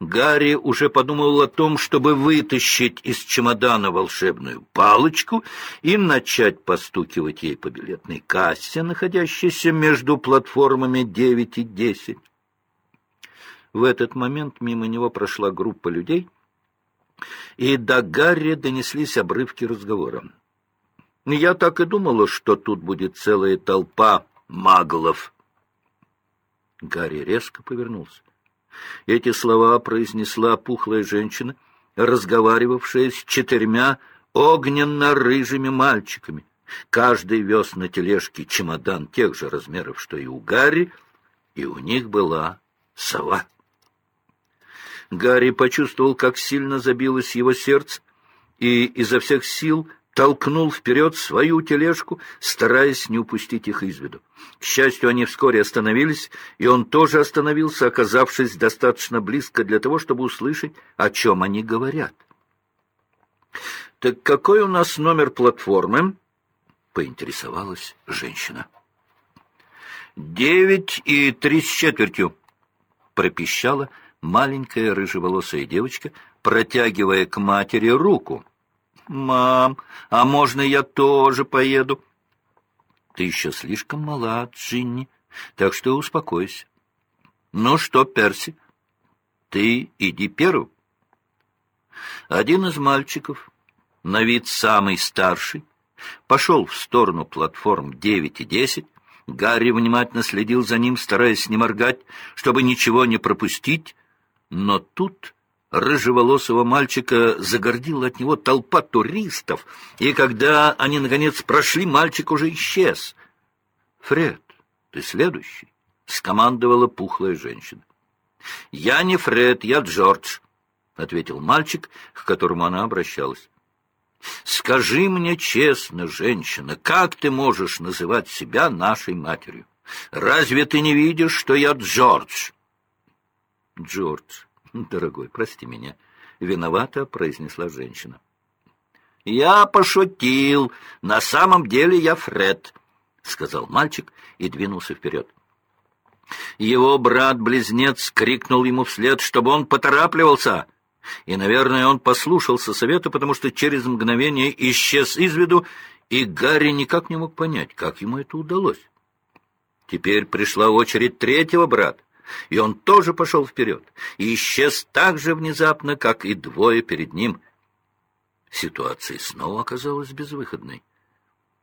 Гарри уже подумал о том, чтобы вытащить из чемодана волшебную палочку и начать постукивать ей по билетной кассе, находящейся между платформами 9 и 10. В этот момент мимо него прошла группа людей, и до Гарри донеслись обрывки разговора. «Я так и думала, что тут будет целая толпа маглов». Гарри резко повернулся. Эти слова произнесла пухлая женщина, разговаривавшая с четырьмя огненно-рыжими мальчиками. Каждый вез на тележке чемодан тех же размеров, что и у Гарри, и у них была сова. Гарри почувствовал, как сильно забилось его сердце, и изо всех сил толкнул вперед свою тележку, стараясь не упустить их из виду. К счастью, они вскоре остановились, и он тоже остановился, оказавшись достаточно близко для того, чтобы услышать, о чем они говорят. «Так какой у нас номер платформы?» — поинтересовалась женщина. «Девять и три с четвертью», — пропищала маленькая рыжеволосая девочка, протягивая к матери руку. «Мам, а можно я тоже поеду?» «Ты еще слишком мала, Джинни, так что успокойся». «Ну что, Перси, ты иди первым». Один из мальчиков, на вид самый старший, пошел в сторону платформ 9 и 10. Гарри внимательно следил за ним, стараясь не моргать, чтобы ничего не пропустить, но тут рыжеволосого мальчика загордила от него толпа туристов, и когда они, наконец, прошли, мальчик уже исчез. — Фред, ты следующий, — скомандовала пухлая женщина. — Я не Фред, я Джордж, — ответил мальчик, к которому она обращалась. — Скажи мне честно, женщина, как ты можешь называть себя нашей матерью? Разве ты не видишь, что я Джордж? — Джордж, «Дорогой, прости меня», — виновата произнесла женщина. «Я пошутил. На самом деле я Фред», — сказал мальчик и двинулся вперед. Его брат-близнец крикнул ему вслед, чтобы он поторапливался. И, наверное, он послушался совета, потому что через мгновение исчез из виду, и Гарри никак не мог понять, как ему это удалось. Теперь пришла очередь третьего брата и он тоже пошел вперед, и исчез так же внезапно, как и двое перед ним. Ситуация снова оказалась безвыходной.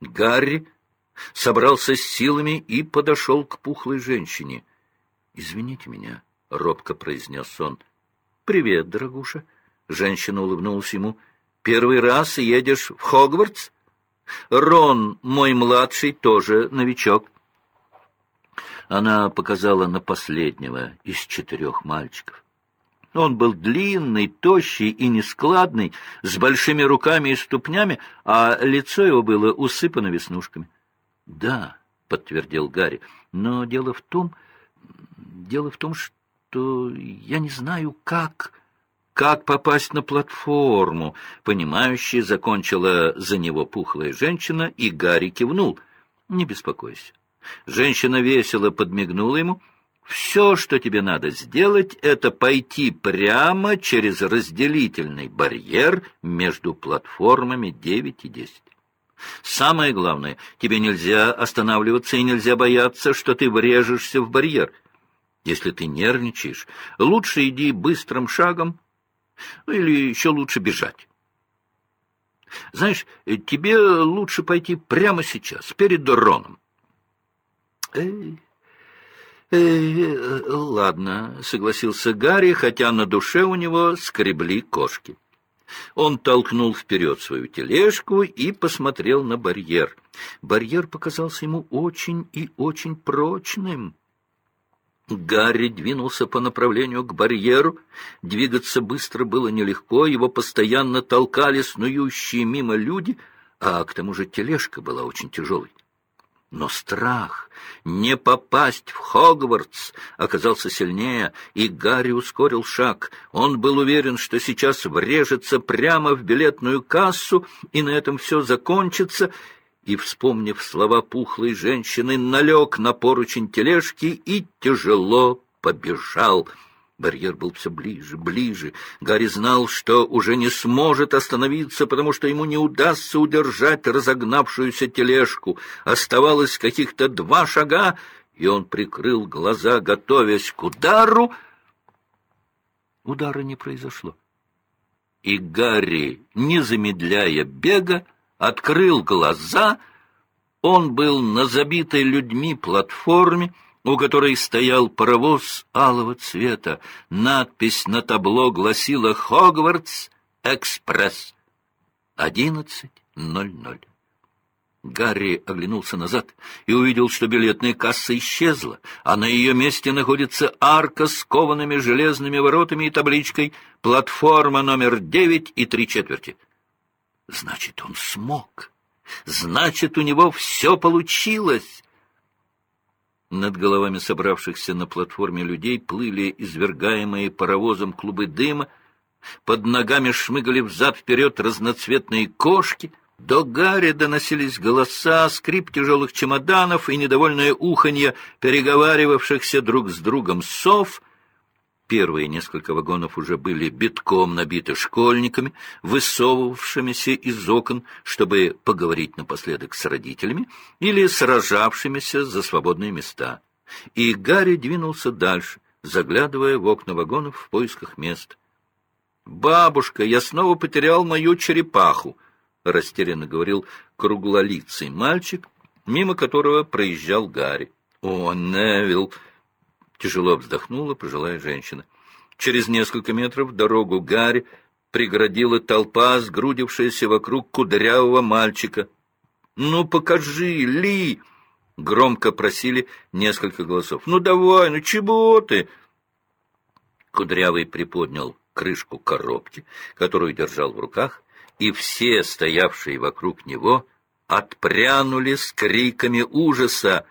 Гарри собрался с силами и подошел к пухлой женщине. — Извините меня, — робко произнес он. — Привет, дорогуша. Женщина улыбнулась ему. — Первый раз едешь в Хогвартс? Рон, мой младший, тоже новичок. Она показала на последнего из четырех мальчиков. Он был длинный, тощий и нескладный, с большими руками и ступнями, а лицо его было усыпано веснушками. — Да, — подтвердил Гарри, — но дело в том, дело в том, что я не знаю, как... Как попасть на платформу? Понимающий закончила за него пухлая женщина, и Гарри кивнул. Не беспокойся. Женщина весело подмигнула ему. «Все, что тебе надо сделать, это пойти прямо через разделительный барьер между платформами 9 и 10. Самое главное, тебе нельзя останавливаться и нельзя бояться, что ты врежешься в барьер. Если ты нервничаешь, лучше иди быстрым шагом, ну или еще лучше бежать. Знаешь, тебе лучше пойти прямо сейчас, перед Роном. Эй, эй, ладно, согласился Гарри, хотя на душе у него скребли кошки. Он толкнул вперед свою тележку и посмотрел на барьер. Барьер показался ему очень и очень прочным. Гарри двинулся по направлению к барьеру. Двигаться быстро было нелегко, его постоянно толкали снующие мимо люди, а к тому же тележка была очень тяжелой. Но страх не попасть в Хогвартс оказался сильнее, и Гарри ускорил шаг. Он был уверен, что сейчас врежется прямо в билетную кассу, и на этом все закончится, и, вспомнив слова пухлой женщины, налег на поручень тележки и тяжело побежал. Барьер был все ближе, ближе. Гарри знал, что уже не сможет остановиться, потому что ему не удастся удержать разогнавшуюся тележку. Оставалось каких-то два шага, и он прикрыл глаза, готовясь к удару. Удара не произошло. И Гарри, не замедляя бега, открыл глаза. Он был на забитой людьми платформе, у которой стоял паровоз алого цвета. Надпись на табло гласила «Хогвартс Экспресс». Одиннадцать ноль ноль. Гарри оглянулся назад и увидел, что билетная касса исчезла, а на ее месте находится арка с коваными железными воротами и табличкой «Платформа номер девять и три четверти». Значит, он смог. Значит, у него все получилось. Над головами собравшихся на платформе людей плыли извергаемые паровозом клубы дыма, под ногами шмыгали взад-вперед разноцветные кошки, до Гарри доносились голоса, скрип тяжелых чемоданов и недовольное уханье переговаривавшихся друг с другом сов — Первые несколько вагонов уже были битком набиты школьниками, высовывавшимися из окон, чтобы поговорить напоследок с родителями или сражавшимися за свободные места. И Гарри двинулся дальше, заглядывая в окна вагонов в поисках мест. «Бабушка, я снова потерял мою черепаху», — растерянно говорил круглолицый мальчик, мимо которого проезжал Гарри. «О, Невилл!» Тяжело вздохнула пожилая женщина. Через несколько метров дорогу Гарри преградила толпа, сгрудившаяся вокруг кудрявого мальчика. «Ну, покажи, Ли!» — громко просили несколько голосов. «Ну, давай, ну чего ты?» Кудрявый приподнял крышку коробки, которую держал в руках, и все, стоявшие вокруг него, отпрянули с криками ужаса.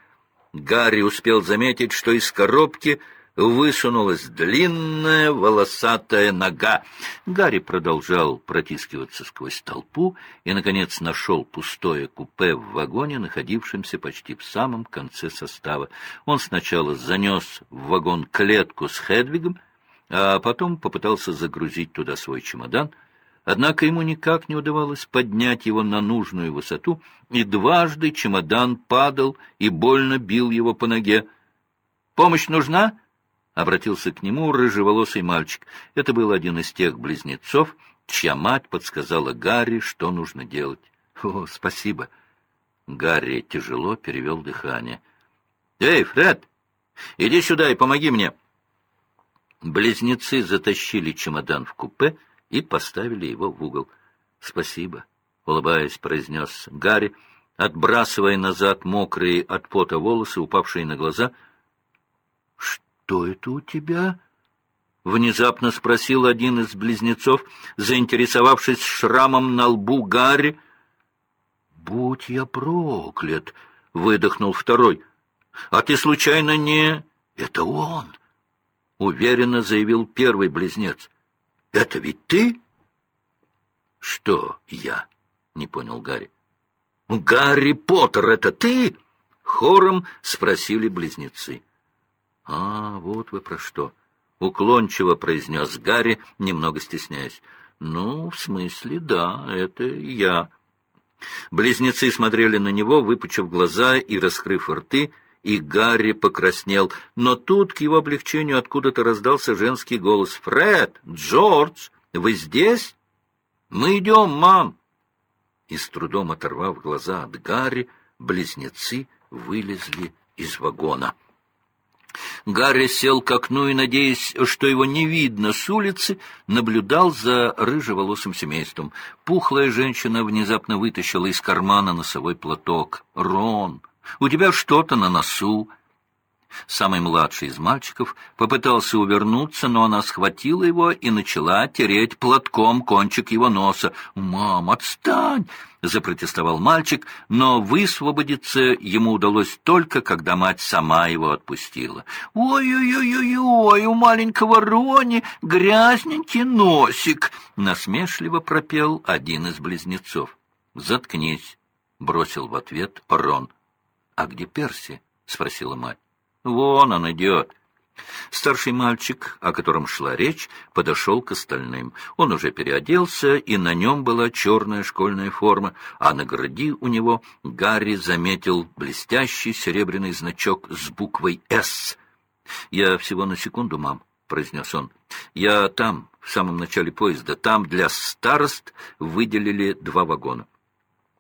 Гарри успел заметить, что из коробки высунулась длинная волосатая нога. Гарри продолжал протискиваться сквозь толпу и, наконец, нашел пустое купе в вагоне, находившемся почти в самом конце состава. Он сначала занес в вагон клетку с Хедвигом, а потом попытался загрузить туда свой чемодан — Однако ему никак не удавалось поднять его на нужную высоту, и дважды чемодан падал и больно бил его по ноге. «Помощь нужна?» — обратился к нему рыжеволосый мальчик. Это был один из тех близнецов, чья мать подсказала Гарри, что нужно делать. «О, спасибо!» Гарри тяжело перевел дыхание. «Эй, Фред, иди сюда и помоги мне!» Близнецы затащили чемодан в купе, — и поставили его в угол. «Спасибо», — улыбаясь, произнес Гарри, отбрасывая назад мокрые от пота волосы, упавшие на глаза. «Что это у тебя?» — внезапно спросил один из близнецов, заинтересовавшись шрамом на лбу Гарри. «Будь я проклят!» — выдохнул второй. «А ты случайно не...» «Это он!» — уверенно заявил первый близнец. Это ведь ты? Что я? Не понял Гарри. Гарри Поттер, это ты? Хором спросили близнецы. А, вот вы про что. Уклончиво произнес Гарри, немного стесняясь. Ну, в смысле, да, это я. Близнецы смотрели на него, выпучив глаза и раскрыв рты, и Гарри покраснел. Но тут, к его облегчению, откуда-то раздался женский голос. «Фред! Джордж! Вы здесь?» «Мы идем, мам!» И с трудом оторвав глаза от Гарри, близнецы вылезли из вагона. Гарри сел к окну и, надеясь, что его не видно с улицы, наблюдал за рыжеволосым семейством. Пухлая женщина внезапно вытащила из кармана носовой платок. «Рон!» У тебя что-то на носу. Самый младший из мальчиков попытался увернуться, но она схватила его и начала тереть платком кончик его носа. «Мам, отстань!» — запротестовал мальчик, но высвободиться ему удалось только, когда мать сама его отпустила. «Ой-ой-ой-ой, у маленького Рони грязненький носик!» — насмешливо пропел один из близнецов. «Заткнись!» — бросил в ответ Рон. «А где Перси?» — спросила мать. «Вон он идет». Старший мальчик, о котором шла речь, подошел к остальным. Он уже переоделся, и на нем была черная школьная форма, а на груди у него Гарри заметил блестящий серебряный значок с буквой «С». «Я всего на секунду, мам», — произнес он. «Я там, в самом начале поезда, там для старост выделили два вагона.